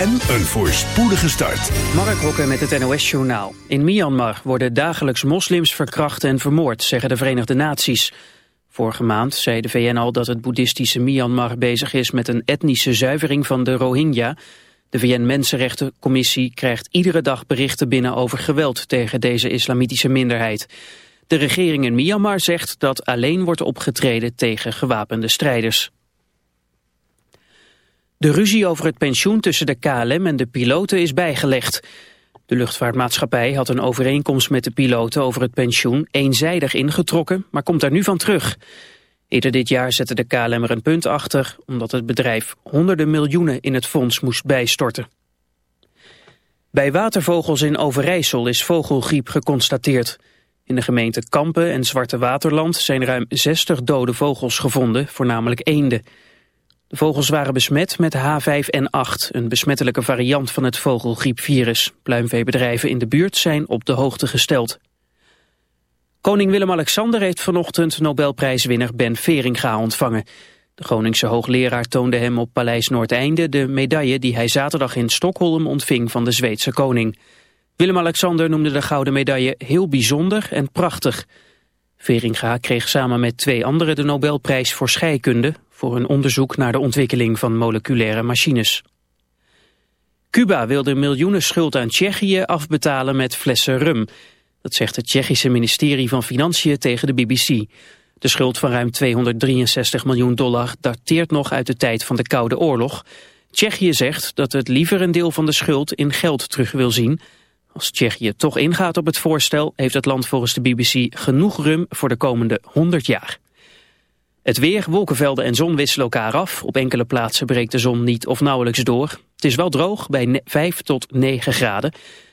en een voorspoedige start. Mark Hokke met het NOS Journaal. In Myanmar worden dagelijks moslims verkracht en vermoord, zeggen de Verenigde Naties. Vorige maand zei de VN al dat het boeddhistische Myanmar bezig is met een etnische zuivering van de Rohingya. De VN-Mensenrechtencommissie krijgt iedere dag berichten binnen over geweld tegen deze islamitische minderheid. De regering in Myanmar zegt dat alleen wordt opgetreden tegen gewapende strijders. De ruzie over het pensioen tussen de KLM en de piloten is bijgelegd. De luchtvaartmaatschappij had een overeenkomst met de piloten over het pensioen eenzijdig ingetrokken, maar komt daar nu van terug. Eerder dit jaar zette de KLM er een punt achter, omdat het bedrijf honderden miljoenen in het fonds moest bijstorten. Bij watervogels in Overijssel is vogelgriep geconstateerd. In de gemeente Kampen en Zwarte Waterland zijn ruim 60 dode vogels gevonden, voornamelijk eenden. De vogels waren besmet met H5N8, een besmettelijke variant van het vogelgriepvirus. Pluimveebedrijven in de buurt zijn op de hoogte gesteld. Koning Willem-Alexander heeft vanochtend Nobelprijswinnaar Ben Veringa ontvangen. De Groningse hoogleraar toonde hem op Paleis Noordeinde de medaille die hij zaterdag in Stockholm ontving van de Zweedse koning. Willem-Alexander noemde de gouden medaille heel bijzonder en prachtig. Veringa kreeg samen met twee anderen de Nobelprijs voor scheikunde voor een onderzoek naar de ontwikkeling van moleculaire machines. Cuba wil de miljoenen schuld aan Tsjechië afbetalen met flessen rum. Dat zegt het Tsjechische ministerie van Financiën tegen de BBC. De schuld van ruim 263 miljoen dollar dateert nog uit de tijd van de Koude Oorlog. Tsjechië zegt dat het liever een deel van de schuld in geld terug wil zien. Als Tsjechië toch ingaat op het voorstel... heeft het land volgens de BBC genoeg rum voor de komende 100 jaar. Het weer, wolkenvelden en zon wisselen elkaar af. Op enkele plaatsen breekt de zon niet of nauwelijks door. Het is wel droog bij 5 tot 9 graden.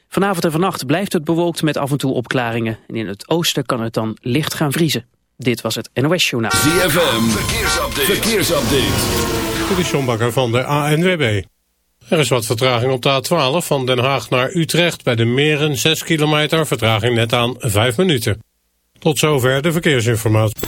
Vanavond en vannacht blijft het bewolkt met af en toe opklaringen. En in het oosten kan het dan licht gaan vriezen. Dit was het NOS Journaal. ZFM, verkeersupdate. verkeersupdate. Dit is John Bakker van de ANWB. Er is wat vertraging op de A12 van Den Haag naar Utrecht. Bij de Meren 6 kilometer, vertraging net aan 5 minuten. Tot zover de verkeersinformatie.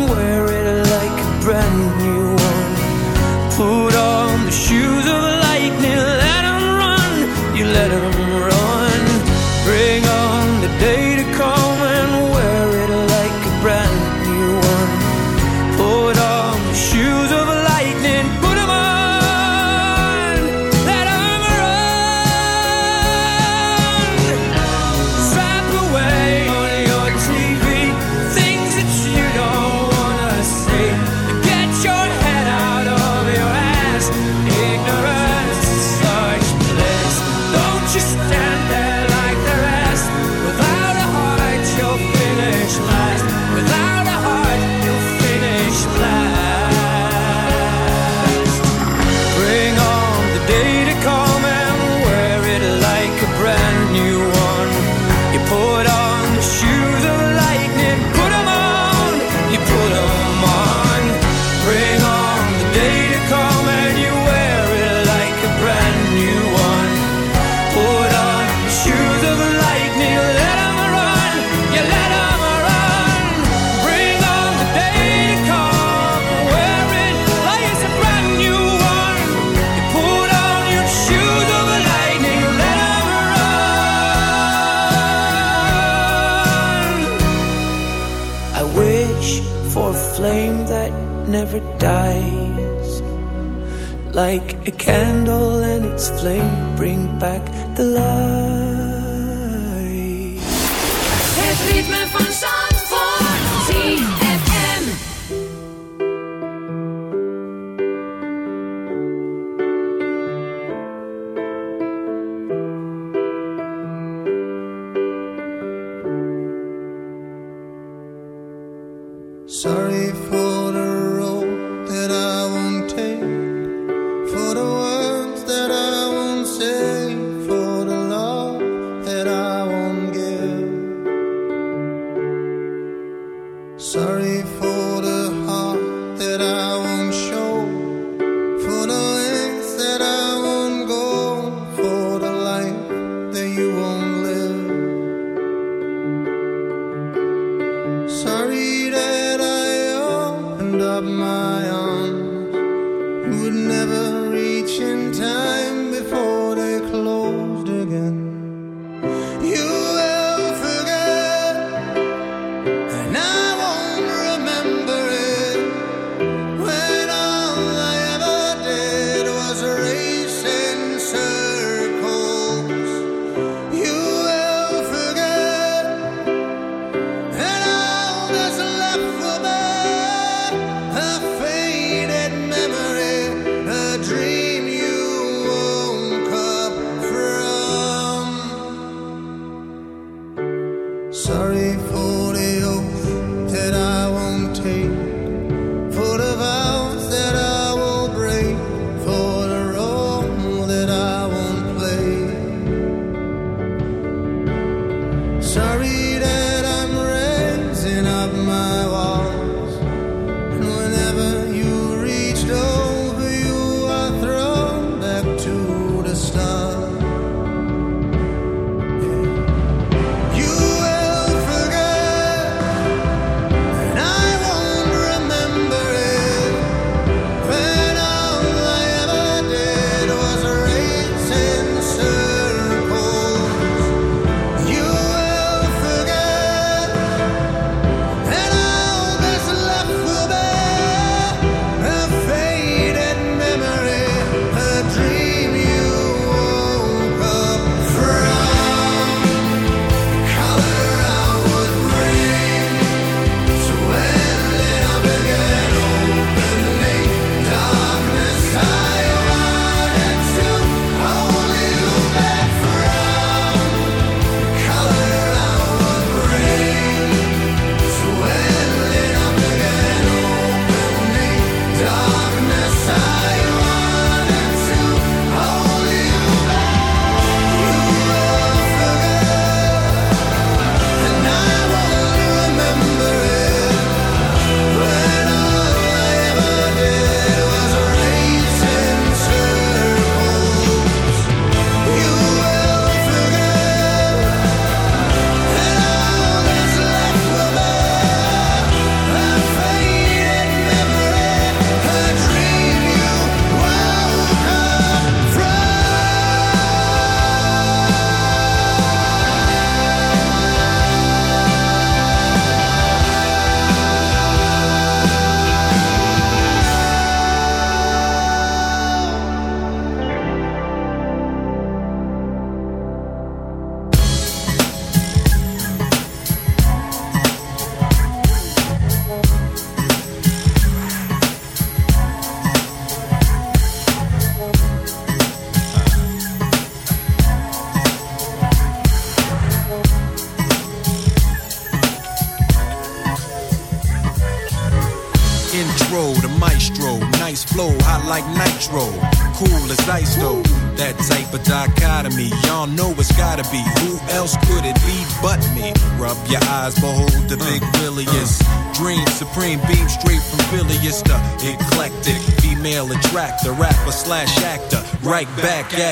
time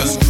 just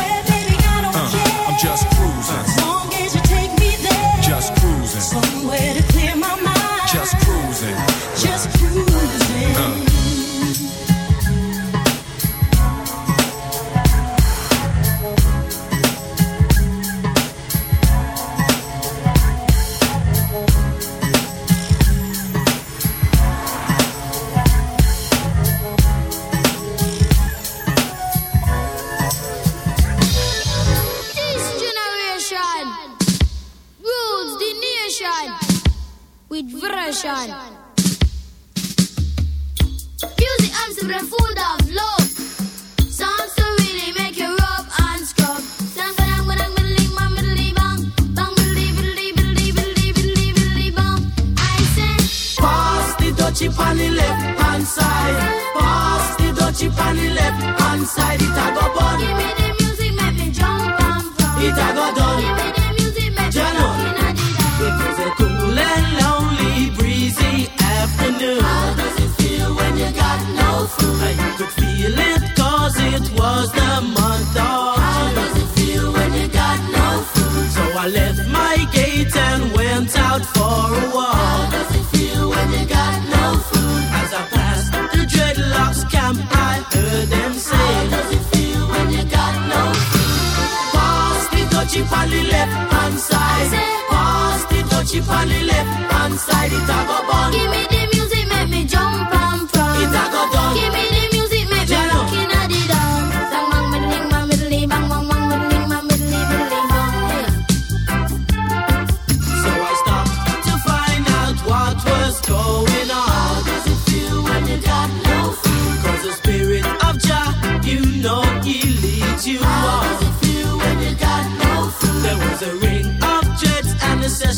Left my gate and went out for a walk. How does it feel when you got no food? As I passed the dreadlocks camp, I heard them say, How does it feel when you got no food? Pass the dutchie on the left hand side. Pass the dutchie on the left hand side. It a go bun. Give me the music,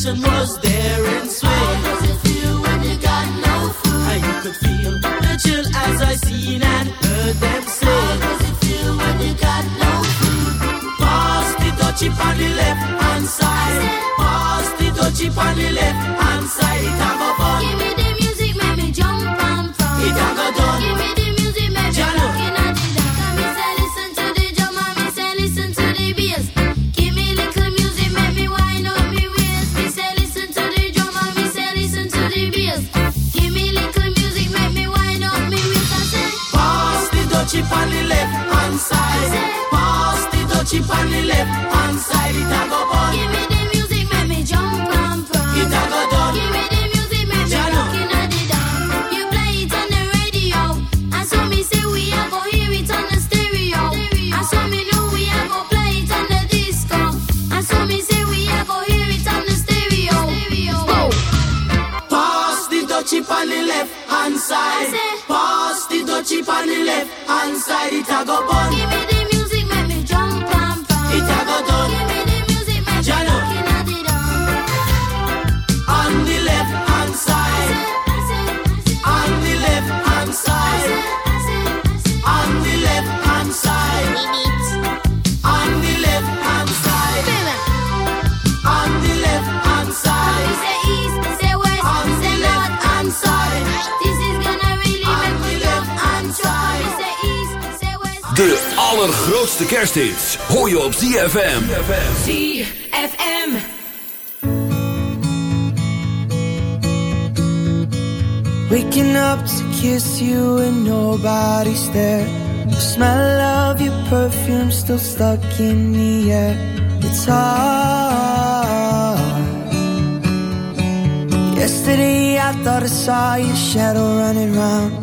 session was there in swing. How does it feel when you got no food? And you could feel the chill as I seen and heard them say. How does it feel when you got no food? Pass the dutchie on the left hand side. Pass the dutchie on the left hand side. It a go fun. Give me the music, make me jump and from. It a go done. Give me the the left hand side. It a go fun. give me the music, make me jump and from. It a go done. Give me the music, make me Jalo. rockin' at the dance. You play it on the radio, and so me say we a go hear it on the stereo. And so me know we a go play it on the disco. And so me say we a go hear it on the stereo. Whoa. Pass the dutchie on the left hand side. Pass the dutchie on the left hand side. It a go fun. Allergrootste kersthits hoor je op ZFM. ZFM. Waking up to kiss you and nobody's there. The smell of your perfume still stuck in the air. It's hard. Yesterday I thought I saw your shadow running round.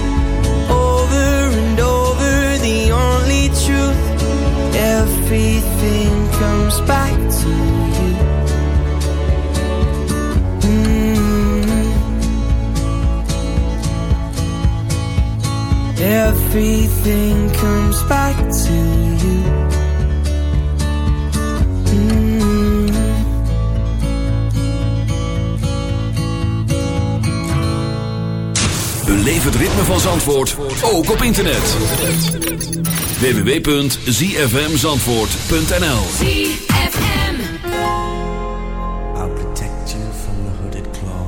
everything comes back to you. Mm -hmm. Everything comes back to you. Mm het ritme van Zandvoort ook op internet www.zfmzandvoort.nl ZFM. I'll protect you from the hooded claw.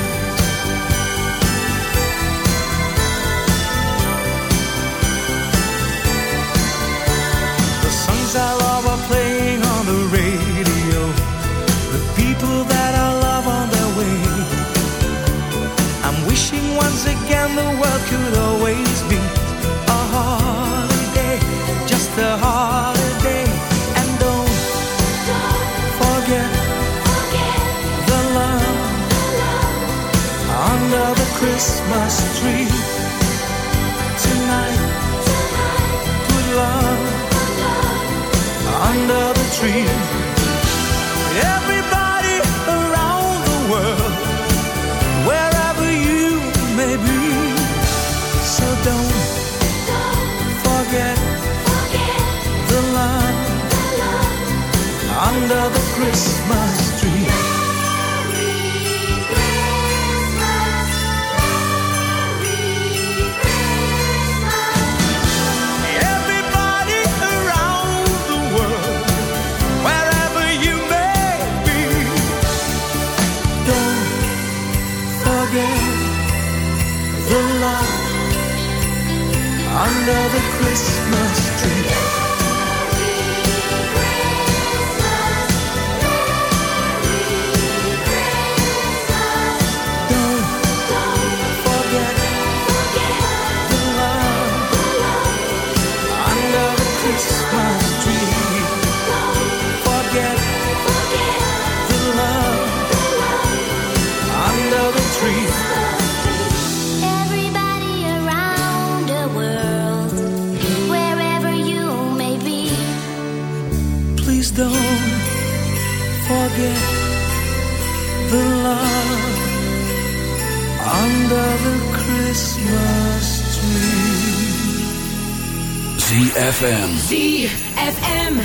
ZFM.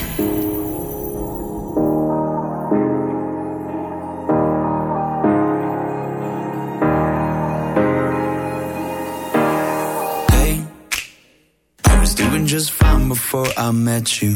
Hey, I was doing just fine before I met you.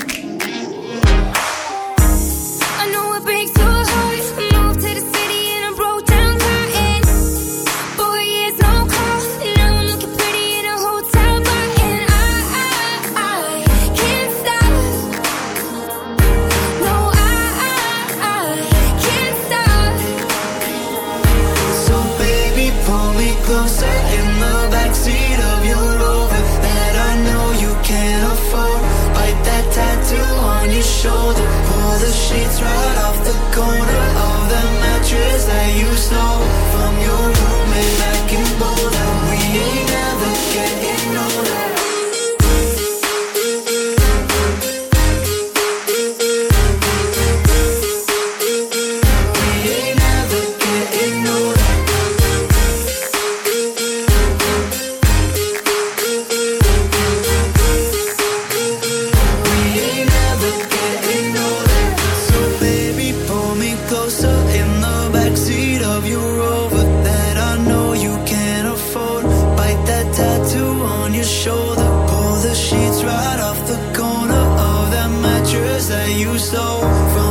You stole from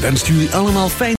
wenst jullie allemaal fijn.